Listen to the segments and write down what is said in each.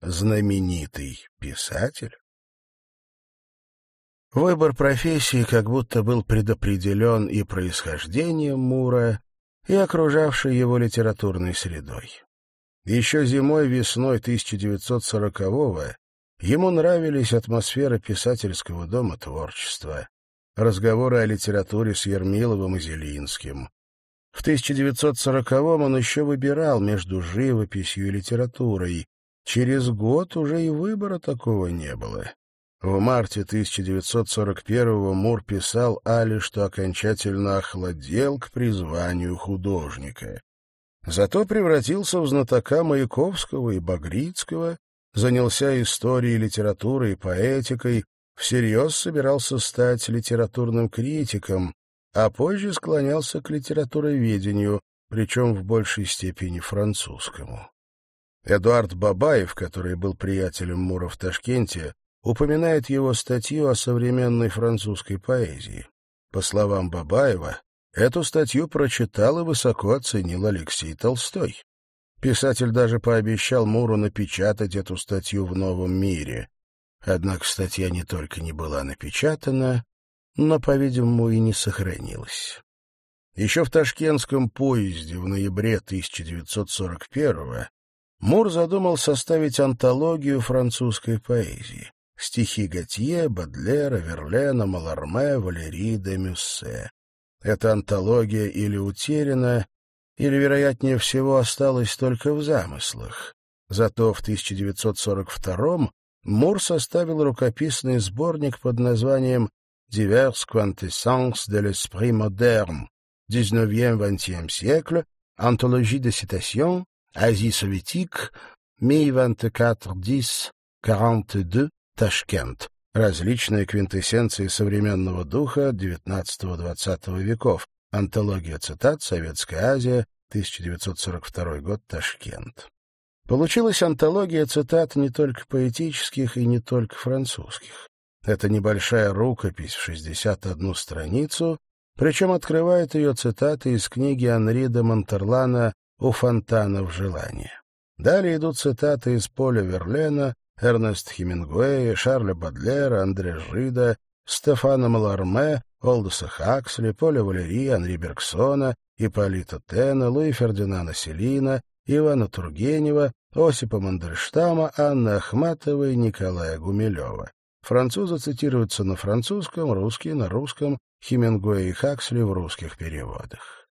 знаменитый писатель? Выбор профессии как будто был предопределен и происхождением Мура, и окружавшей его литературной средой. Еще зимой-весной 1940-го ему нравились атмосфера писательского дома творчества, разговоры о литературе с Ермиловым и Зелинским. В 1940-м он еще выбирал между живописью и литературой. Через год уже и выбора такого не было. В марте 1941-го Мур писал Али, что окончательно охладел к призванию художника. Зато превратился в знатока Маяковского и Багрицкого, занялся историей, литературой и поэтикой, всерьез собирался стать литературным критиком, а позже склонялся к литературоведению, причем в большей степени французскому. Эдуард Бабаев, который был приятелем Мура в Ташкенте, упоминает его статью о современной французской поэзии. По словам Бабаева, эту статью прочитал и высоко оценил Алексей Толстой. Писатель даже пообещал Муру напечатать эту статью в «Новом мире». Однако статья не только не была напечатана, но, по-видимому, и не сохранилась. Еще в ташкентском поезде в ноябре 1941-го Мур задумал составить антологию французской поэзии стихи Готье, Бадлера, Верлена, Маларме, Валерии де Мюссе. Эта антология или утеряна, или, вероятнее всего, осталась только в замыслах. Зато в 1942-м Мур составил рукописный сборник под названием «Divers quintessences de l'esprit moderne, 19e-20e siècle, anthologie de citations, Asie soviétique, mai 24-10, 42, Ташкент. Различные квинтэссенции современного духа XIX-XX веков. Антология цитат. Советская Азия. 1942 год. Ташкент. Получилась антология цитат не только поэтических и не только французских. Это небольшая рукопись в 61 страницу, причем открывает ее цитаты из книги Анри де Монтерлана «У фонтанов желания». Далее идут цитаты из Поля Верлена, Эрнест Хемингуэя, Шарля Бадлера, Андре Жида, Стефана Маларме, Олдоса Хаксли, Поля Валерии, Анри Бергсона, Ипполита Тена, Луи Фердинана Селина, Ивана Тургенева, Осипа Мандельштама, Анны Ахматовой, Николая Гумилева. Французы цитируются на французском, русские на русском, Хемингуэй и Хаксли в русских переводах.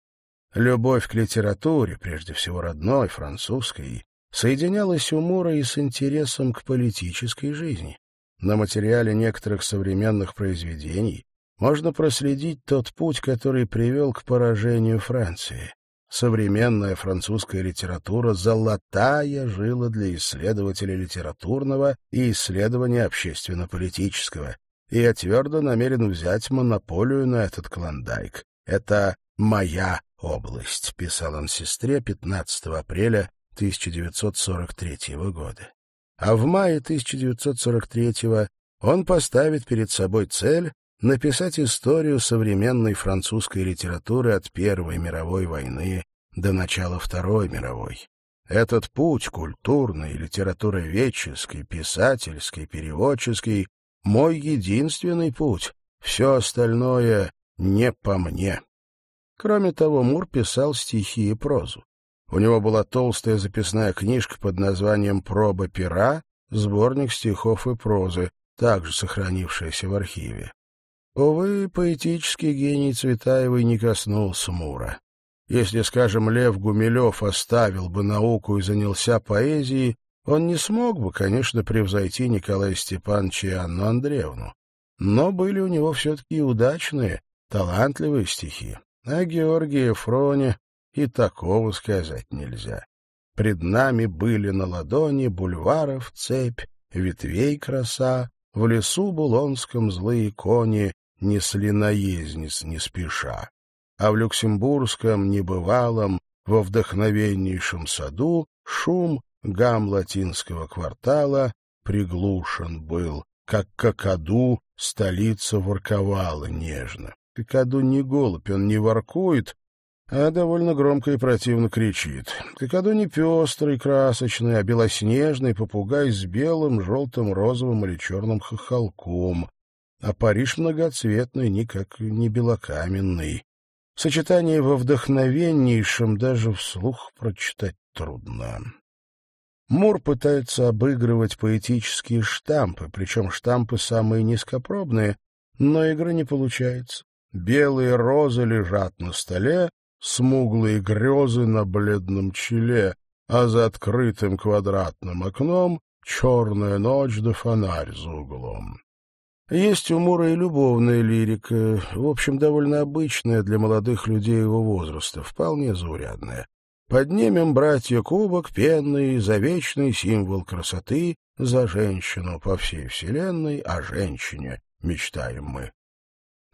Любовь к литературе, прежде всего родной, французской, соединялась у Мура и с интересом к политической жизни. На материале некоторых современных произведений можно проследить тот путь, который привел к поражению Франции. Современная французская литература золотая жила для исследователя литературного и исследования общественно-политического. И я твердо намерен взять монополию на этот клондайк. Это моя область, писал он сестре 15 апреля 1943 года. А в мае 1943 он поставит перед собой цель написать историю современной французской литературы от Первой мировой войны до начала Второй мировой. Этот путь культурный, литературоведческий, писательский, переводческий — мой единственный путь. Все остальное не по мне. Кроме того, Мур писал стихи и прозу. У него была толстая записная книжка под названием «Проба пера», сборник стихов и прозы, также сохранившаяся в архиве. Увы, поэтический гений Цветаевой не коснулся Мура. Если, скажем, Лев Гумилев оставил бы науку и занялся поэзией, он не смог бы, конечно, превзойти Николая Степановича и Анну Андреевну. Но были у него все-таки удачные, талантливые стихи. А Георгий Ефроне и такого сказать нельзя. Пред нами были на ладони бульваров цепь, ветвей краса, в лесу булонском злые кони несли наездниц не спеша. А в люксембургском небывалом, во вдохновеннейшем саду, шум гам латинского квартала приглушен был, как какаду столица ворковала нежно. Какаду не голубь, он не воркует, а довольно громко и противно кричит. Какаду не пестрый, красочный, а белоснежный попугай с белым, желтым, розовым или черным хохолком, а Париж многоцветный, никак не белокаменный. Сочетание во вдохновеннейшем даже вслух прочитать трудно. Мур пытается обыгрывать поэтические штампы, причем штампы самые низкопробные, но игры не получается. Белые розы лежат на столе, смуглые грезы на бледном челе, а за открытым квадратным окном черная ночь да фонарь за углом. Есть у Мура и любовная лирика, в общем, довольно обычная для молодых людей его возраста, вполне заурядная. Поднимем, братья, кубок пенный за вечный символ красоты, за женщину по всей вселенной, о женщине мечтаем мы.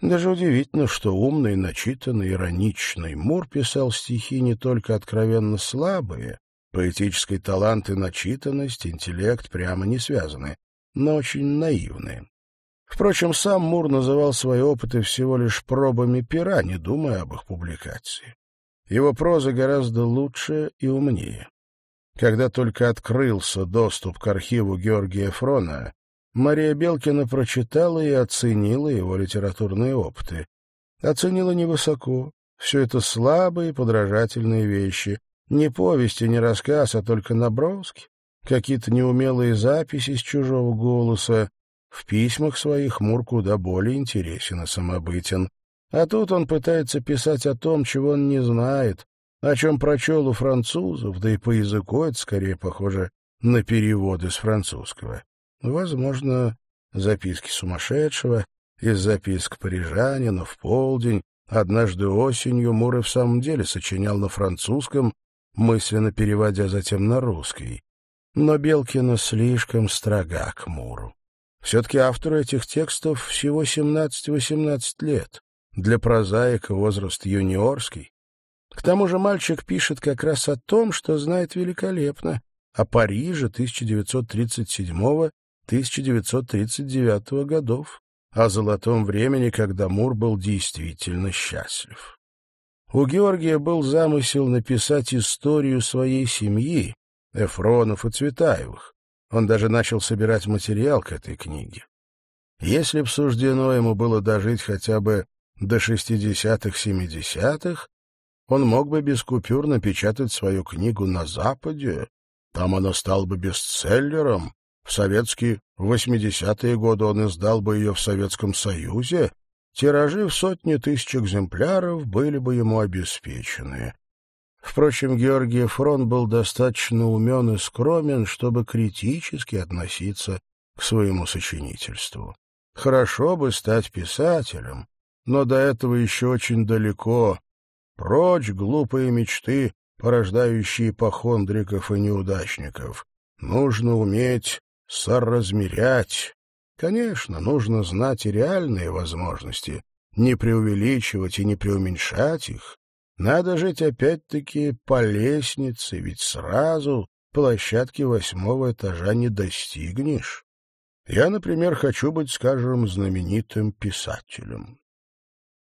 Даже удивительно, что умный, начитанный, ироничный Мур писал стихи не только откровенно слабые, поэтический талант и начитанность, интеллект прямо не связаны, но очень наивные. Впрочем, сам Мур называл свои опыты всего лишь пробами пера, не думая об их публикации. Его проза гораздо лучше и умнее. Когда только открылся доступ к архиву Георгия Фрона, Мария Белкина прочитала и оценила его литературные опыты. Оценила невысоко. Все это слабые подражательные вещи. Не повести, не рассказ, а только наброски. Какие-то неумелые записи с чужого голоса. В письмах своих Мур куда более интересен и самобытен. А тут он пытается писать о том, чего он не знает, о чем прочел у французов, да и по языку это скорее похоже на переводы с французского. Возможно, записки сумасшедшего, из записок парижанина в полдень, однажды осенью Мур в самом деле сочинял на французском, мысленно переводя затем на русский. Но Белкина слишком строга к Муру. Все-таки автору этих текстов всего 17-18 лет. Для прозаика возраст юниорский. К тому же мальчик пишет как раз о том, что знает великолепно, о Париже 1937 1939 годов, о золотом времени, когда Мур был действительно счастлив. У Георгия был замысел написать историю своей семьи, Эфронов и Цветаевых. Он даже начал собирать материал к этой книге. Если б суждено ему было дожить хотя бы до 60-х-70-х, он мог бы без купюр напечатать свою книгу на Западе. Там она стала бы бестселлером, в советские 80-е годы он издал бы ее в Советском Союзе, тиражи в сотни тысяч экземпляров были бы ему обеспечены. Впрочем, Георгий Фрон был достаточно умен и скромен, чтобы критически относиться к своему сочинительству. Хорошо бы стать писателем, но до этого еще очень далеко. Прочь глупые мечты, порождающие похондриков и неудачников. Нужно уметь соразмерять. Конечно, нужно знать и реальные возможности, не преувеличивать и не преуменьшать их. Надо жить опять-таки по лестнице, ведь сразу площадки восьмого этажа не достигнешь. Я, например, хочу быть, скажем, знаменитым писателем.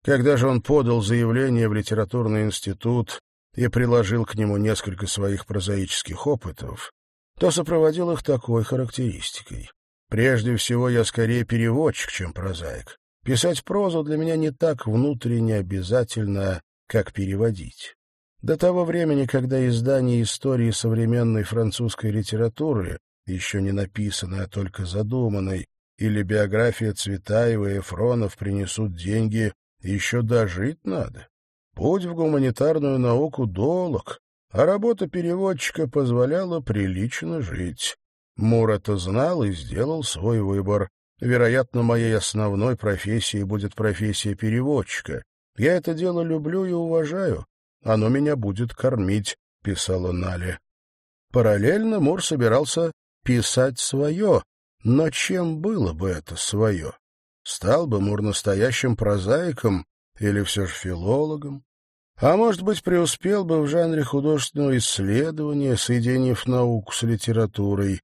Когда же он подал заявление в литературный институт и приложил к нему несколько своих прозаических опытов, то сопроводил их такой характеристикой. Прежде всего, я скорее переводчик, чем прозаик. Писать прозу для меня не так внутренне обязательно, как переводить. До того времени, когда издание истории современной французской литературы, еще не написанной, а только задуманной, или биография Цветаева и Эфронов принесут деньги, еще дожить надо. Путь в гуманитарную науку долг, а работа переводчика позволяла прилично жить. Мур это знал и сделал свой выбор. Вероятно, моей основной профессией будет профессия переводчика. Я это дело люблю и уважаю. Оно меня будет кормить, — писала Нали. Параллельно Мур собирался писать свое. Но чем было бы это свое? Стал бы Мур настоящим прозаиком или все же филологом? А может быть, преуспел бы в жанре художественного исследования, соединив науку с литературой.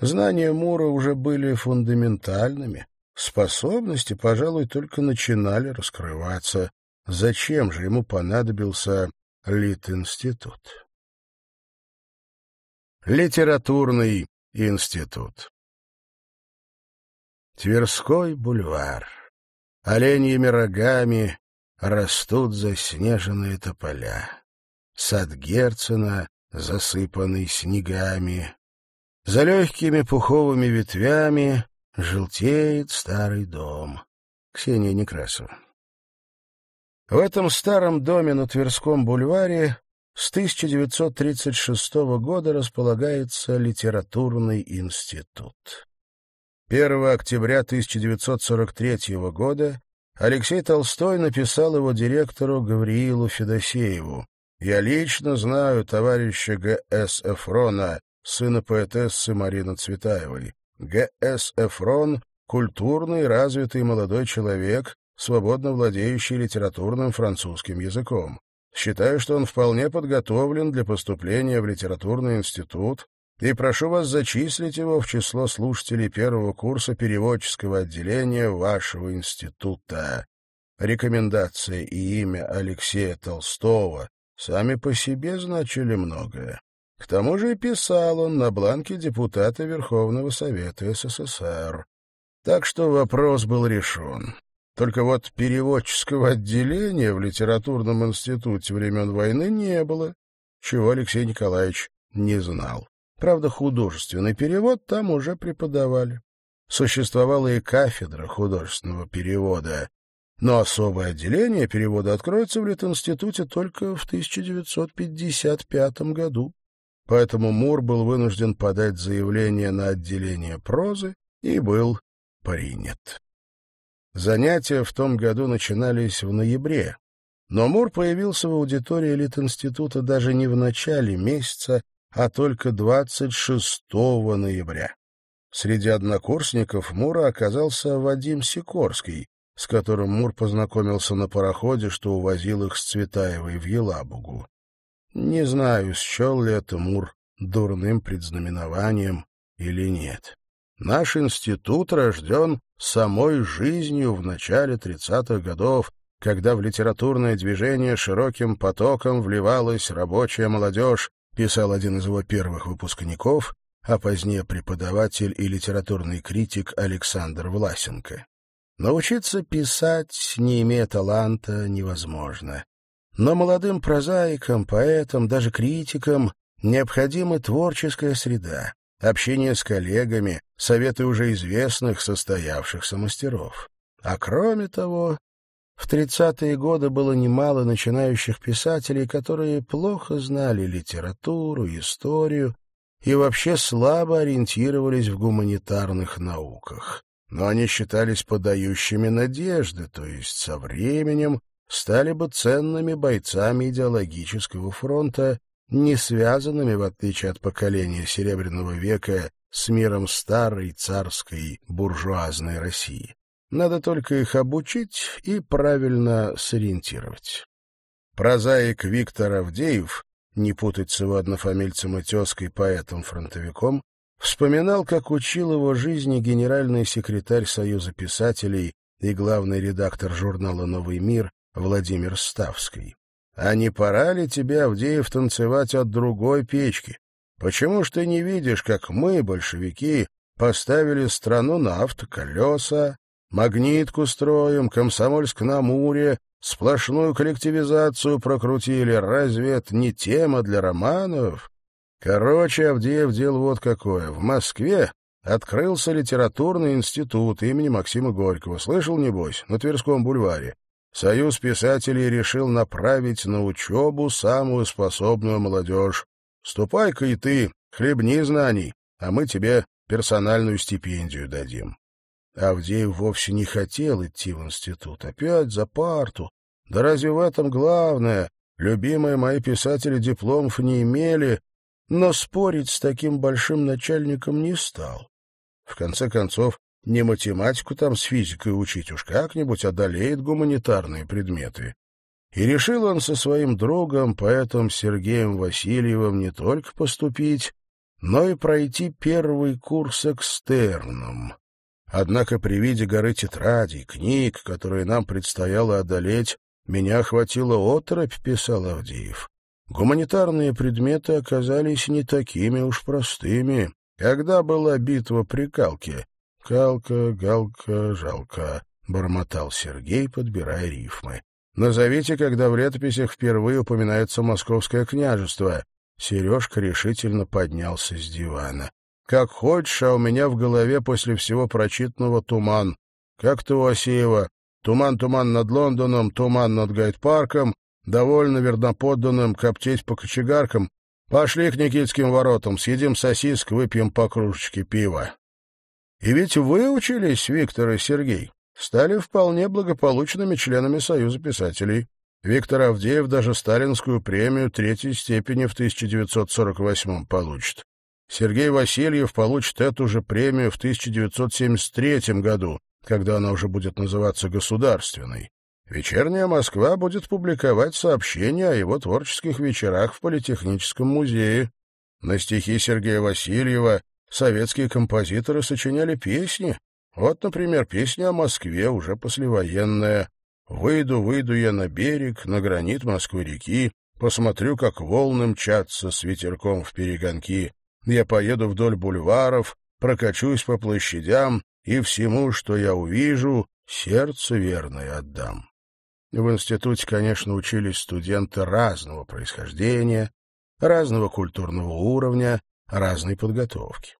Знания Мура уже были фундаментальными. Способности, пожалуй, только начинали раскрываться. Зачем же ему понадобился Литинститут. Литературный институт. Тверской бульвар. Оленьими рогами растут заснеженные тополя. Сад Герцена, засыпанный снегами. За легкими пуховыми ветвями желтеет старый дом. Ксения Некрасова. В этом старом доме на Тверском бульваре с 1936 года располагается литературный институт. 1 октября 1943 года Алексей Толстой написал его директору Гавриилу Федосееву. «Я лично знаю товарища Г.С. Эфрона, сына поэтессы Марины Цветаевой. Г.С. Эфрон — культурный, развитый молодой человек, свободно владеющий литературным французским языком. Считаю, что он вполне подготовлен для поступления в литературный институт и прошу вас зачислить его в число слушателей первого курса переводческого отделения вашего института. Рекомендация и имя Алексея Толстого сами по себе значили многое. К тому же и писал он на бланке депутата Верховного Совета СССР. Так что вопрос был решен. Только вот переводческого отделения в литературном институте времен войны не было, чего Алексей Николаевич не знал. Правда, художественный перевод там уже преподавали. Существовала и кафедра художественного перевода, но особое отделение перевода откроется в Литинституте только в 1955 году. Поэтому Мур был вынужден подать заявление на отделение прозы и был принят. Занятия в том году начинались в ноябре, но Мур появился в аудитории Литинститута даже не в начале месяца, а только 26 ноября. Среди однокурсников Мура оказался Вадим Сикорский, с которым Мур познакомился на пароходе, что увозил их с Цветаевой в Елабугу. Не знаю, счел ли это Мур дурным предзнаменованием или нет. Наш институт рожден самой жизнью в начале 30-х годов, когда в литературное движение широким потоком вливалась рабочая молодежь, писал один из его первых выпускников, а позднее преподаватель и литературный критик Александр Власенко. Научиться писать, не имея таланта, невозможно. Но молодым прозаикам, поэтам, даже критикам необходима творческая среда, общение с коллегами, советы уже известных состоявшихся мастеров. А кроме того, в тридцатые годы было немало начинающих писателей, которые плохо знали литературу, историю и вообще слабо ориентировались в гуманитарных науках. Но они считались подающими надежды, то есть со временем стали бы ценными бойцами идеологического фронта не связанными, в отличие от поколения Серебряного века, с миром старой царской буржуазной России. Надо только их обучить и правильно сориентировать. Прозаик Виктор Авдеев, не путать с его однофамильцем и тезкой поэтом-фронтовиком, вспоминал, как учил его жизни генеральный секретарь Союза писателей и главный редактор журнала «Новый мир» Владимир Ставский. А не пора ли тебе, Авдеев, танцевать от другой печки? Почему ж ты не видишь, как мы, большевики, поставили страну на автоколеса, магнитку строим, Комсомольск-на-Амуре, сплошную коллективизацию прокрутили? Разве это не тема для романов? Короче, Авдеев делал вот какое. В Москве открылся литературный институт имени Максима Горького. Слышал, небось, на Тверском бульваре. Союз писателей решил направить на учебу самую способную молодежь. Ступай-ка и ты, хлебни знаний, а мы тебе персональную стипендию дадим. Авдеев вовсе не хотел идти в институт. Опять за парту. Да разве в этом главное? Любимые мои писатели дипломов не имели, но спорить с таким большим начальником не стал. В конце концов, не математику там с физикой учить, уж как-нибудь одолеет гуманитарные предметы. И решил он со своим другом, поэтом Сергеем Васильевым, не только поступить, но и пройти первый курс экстерном. Однако при виде горы тетрадей, книг, которые нам предстояло одолеть, Меня охватила оторопь, писал Авдеев. Гуманитарные предметы оказались не такими уж простыми. Когда была битва при Калке? Калка, галка, жалко, бормотал Сергей, подбирая рифмы. Назовите, когда в летописях впервые упоминается московское княжество. Сережка решительно поднялся с дивана. Как хочешь, а у меня в голове после всего прочитанного туман. Как ты у? Туман-туман над Лондоном, туман над Гайд-парком, довольно верноподданным коптеть по кочегаркам. Пошли к Никитским воротам, съедим сосиск, выпьем по кружечке пива. И ведь вы учились, Виктор и Сергей, стали вполне благополучными членами Союза писателей. Виктор Авдеев даже сталинскую премию третьей степени в 1948 получит. Сергей Васильев получит эту же премию в 1973 году, когда она уже будет называться государственной. «Вечерняя Москва» будет публиковать сообщения о его творческих вечерах в Политехническом музее. На стихи Сергея Васильева советские композиторы сочиняли песни. Вот, например, песня о Москве, уже послевоенная. «Выйду, выйду я на берег, на гранит Москвы-реки, посмотрю, как волны мчатся с ветерком в перегонки. Я поеду вдоль бульваров, прокачусь по площадям, и всему, что я увижу, сердце верное отдам». В институте, конечно, учились студенты разного происхождения, разного культурного уровня, разной подготовки.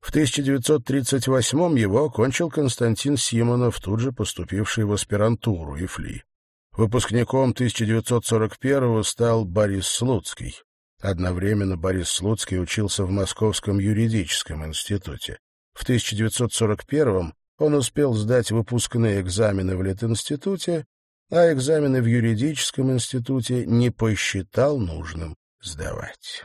В 1938-м его окончил Константин Симонов, тут же поступивший в аспирантуру ИФЛИ. Выпускником 1941-го стал Борис Слуцкий. Одновременно Борис Слуцкий учился в Московском юридическом институте. В 1941-м он успел сдать выпускные экзамены в Литинституте а экзамены в юридическом институте не посчитал нужным сдавать.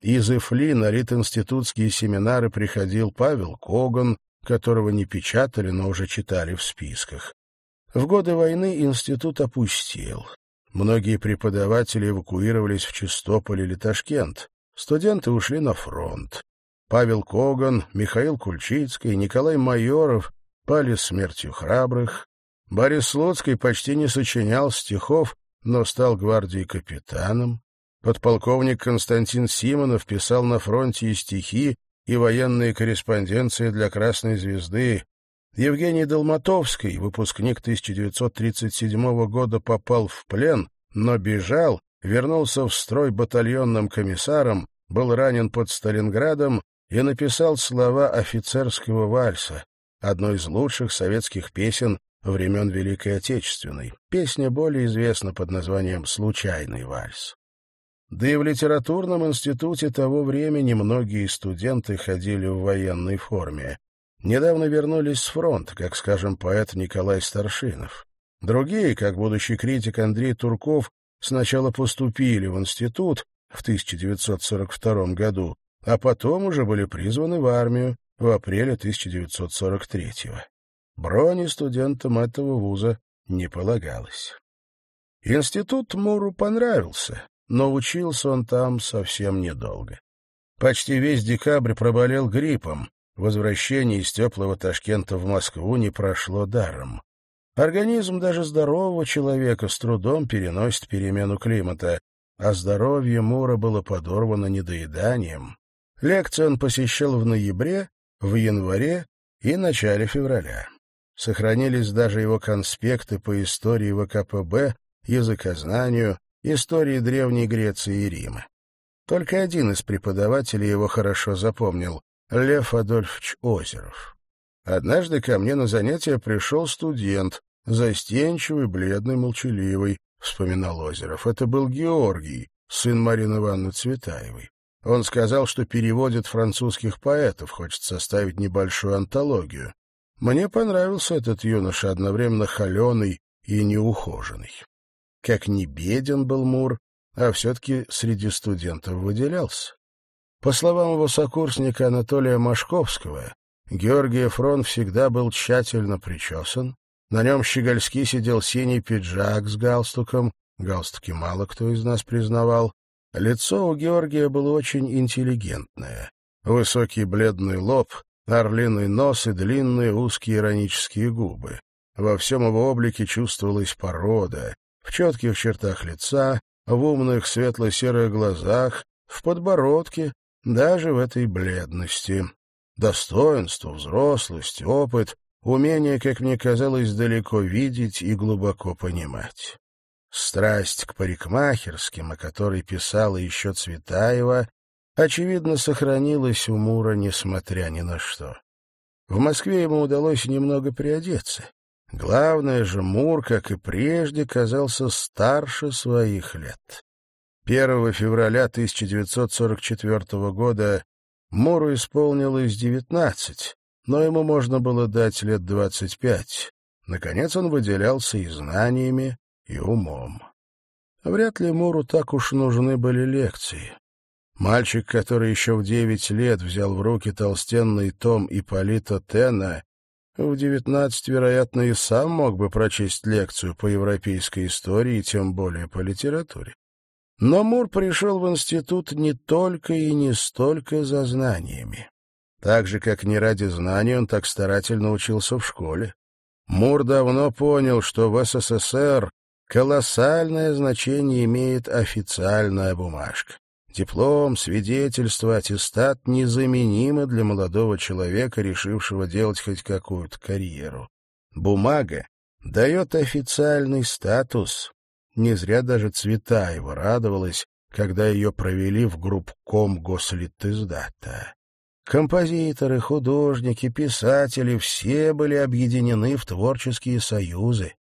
Из Ифли на Рит-институтские семинары приходил Павел Коган, которого не печатали, но уже читали в списках. В годы войны институт опустел. Многие преподаватели эвакуировались в Чистополь или Ташкент. Студенты ушли на фронт. Павел Коган, Михаил Кульчицкий, Николай Майоров пали смертью храбрых, Борис Слуцкий почти не сочинял стихов, но стал гвардии капитаном. Подполковник Константин Симонов писал на фронте и стихи, и военные корреспонденции для «Красной звезды». Евгений Долматовский, выпускник 1937 года, попал в плен, но бежал, вернулся в строй батальонным комиссаром, был ранен под Сталинградом и написал слова офицерского вальса, одной из лучших советских песен времен Великой Отечественной. Песня более известна под названием «Случайный вальс». Да и в литературном институте того времени многие студенты ходили в военной форме. Недавно вернулись с фронта, как, скажем, поэт Николай Старшинов. Другие, как будущий критик Андрей Турков, сначала поступили в институт в 1942 году, а потом уже были призваны в армию в апреле 1943 года. Брони студентам этого вуза не полагалось. Институт Муру понравился, но учился он там совсем недолго. Почти весь декабрь проболел гриппом. Возвращение из теплого Ташкента в Москву не прошло даром. Организм даже здорового человека с трудом переносит перемену климата, а здоровье Мура было подорвано недоеданием. Лекции он посещал в ноябре, в январе и начале февраля. Сохранились даже его конспекты по истории ВКПБ, языкознанию, истории Древней Греции и Рима. Только один из преподавателей его хорошо запомнил — Лев Адольфович Озеров. Однажды ко мне на занятия пришел студент, застенчивый, бледный, молчаливый, — вспоминал Озеров. Это был Георгий, сын Марины Ивановны Цветаевой. Он сказал, что переводит французских поэтов, хочет составить небольшую антологию. Мне понравился этот юноша, одновременно холеный и неухоженный. Как не беден был Мур, а все-таки среди студентов выделялся. По словам его сокурсника Анатолия Машковского, Георгий Фрон всегда был тщательно причесан, на нем щегольски сидел синий пиджак с галстуком, галстуки мало кто из нас признавал. Лицо у Георгия было очень интеллигентное. Высокий бледный лоб, орлиный нос и длинные узкие иронические губы. Во всем его облике чувствовалась порода, в четких чертах лица, в умных светло-серых глазах, в подбородке, даже в этой бледности. Достоинство, взрослость, опыт, умение, как мне казалось, далеко видеть и глубоко понимать. Страсть к парикмахерским, о которой писала еще Цветаева, очевидно, сохранилась у Мура, несмотря ни на что. В Москве ему удалось немного приодеться. Главное же, Мур, как и прежде, казался старше своих лет. 1 февраля 1944 года Муру исполнилось 19, но ему можно было дать лет 25. Наконец он выделялся и знаниями, и умом. Вряд ли Муру так уж нужны были лекции. Мальчик, который еще в девять лет взял в руки толстенный том Ипполита Тена, в девятнадцать, вероятно, и сам мог бы прочесть лекцию по европейской истории, тем более по литературе. Но Мур пришел в институт не только и не столько за знаниями. Так же, как не ради знаний, он так старательно учился в школе. Мур давно понял, что в СССР колоссальное значение имеет официальная бумажка. Диплом, свидетельство, аттестат незаменимы для молодого человека, решившего делать хоть какую-то карьеру. Бумага дает официальный статус. Не зря даже Цветаева радовалась, когда ее провели в группком гослитиздата. Композиторы, художники, писатели — все были объединены в творческие союзы.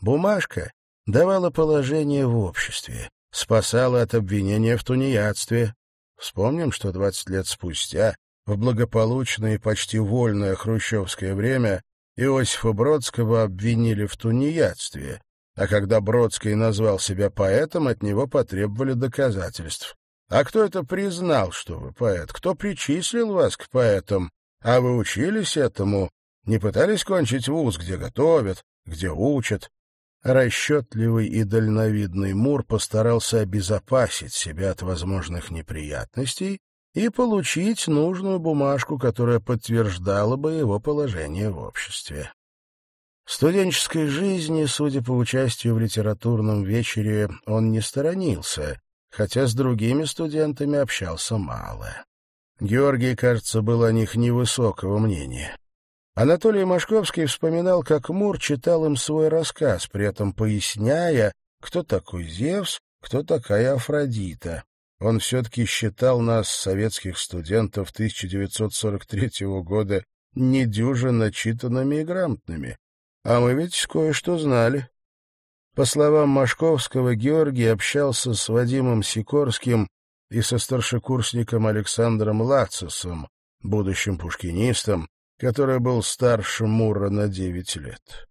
Бумажка давала положение в обществе, спасала от обвинения в тунеядстве. Вспомним, что двадцать лет спустя, в благополучное и почти вольное хрущевское время, Иосифа Бродского обвинили в тунеядстве, а когда Бродский назвал себя поэтом, от него потребовали доказательств. А кто это признал, что вы поэт? Кто причислил вас к поэтам? А вы учились этому? Не пытались кончить вуз, где готовят, где учат? Расчетливый и дальновидный Мур постарался обезопасить себя от возможных неприятностей и получить нужную бумажку, которая подтверждала бы его положение в обществе. Студенческой жизни, судя по участию в литературном вечере, он не сторонился, хотя с другими студентами общался мало. Георгий, кажется, был о них невысокого мнения. Анатолий Машковский вспоминал, как Мур читал им свой рассказ, при этом поясняя, кто такой Зевс, кто такая Афродита. Он все-таки считал нас, советских студентов 1943 года, недюжинно читанными и грамотными. А мы ведь кое-что знали. По словам Машковского, Георгий общался с Вадимом Сикорским и со старшекурсником Александром Лацисом, будущим пушкинистом, который был старше Мура на девять лет.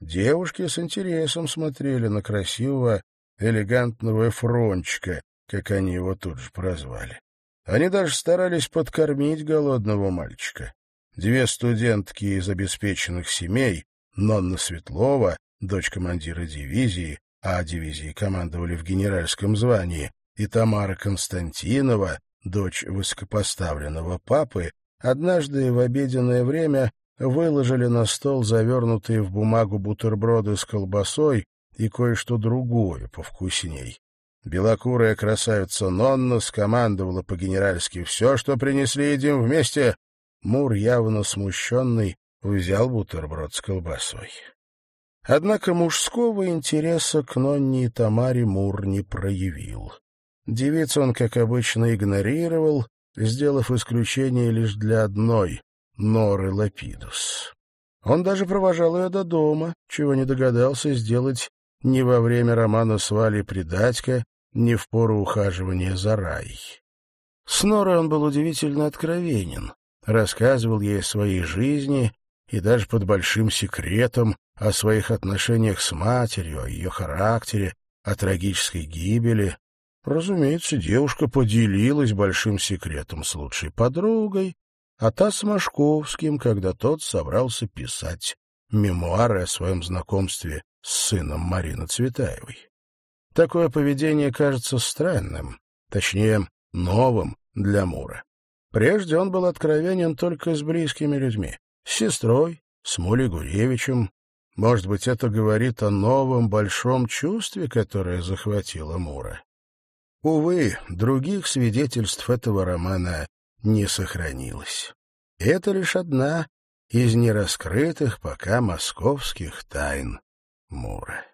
Девушки с интересом смотрели на красивого, элегантного Эфрончика, как они его тут же прозвали. Они даже старались подкормить голодного мальчика. Две студентки из обеспеченных семей, Нонна Светлова, дочь командира дивизии, а дивизии командовали в генеральском звании, и Тамара Константинова, дочь высокопоставленного папы, Однажды в обеденное время выложили на стол завернутые в бумагу бутерброды с колбасой и кое-что другое повкусней. Белокурая красавица Нонна скомандовала по-генеральски «Все, что принесли, едим вместе!» Мур, явно смущенный, взял бутерброд с колбасой. Однако мужского интереса к Нонне и Тамаре Мур не проявил. Девиц он, как обычно, игнорировал, сделав исключение лишь для одной — Норы Лапидус. Он даже провожал ее до дома, чего не догадался сделать ни во время романа с Валей Предатько, ни в пору ухаживания за рай. С Норой он был удивительно откровенен, рассказывал ей о своей жизни и даже под большим секретом о своих отношениях с матерью, о ее характере, о трагической гибели, Разумеется, девушка поделилась большим секретом с лучшей подругой, а та с Машковским, когда тот собрался писать мемуары о своем знакомстве с сыном Марины Цветаевой. Такое поведение кажется странным, точнее, новым для Мура. Прежде он был откровенен только с близкими людьми, с сестрой, с Молей Гуревичем. Может быть, это говорит о новом большом чувстве, которое захватило Мура. Увы, других свидетельств этого романа не сохранилось. Это лишь одна из нераскрытых пока московских тайн Мура.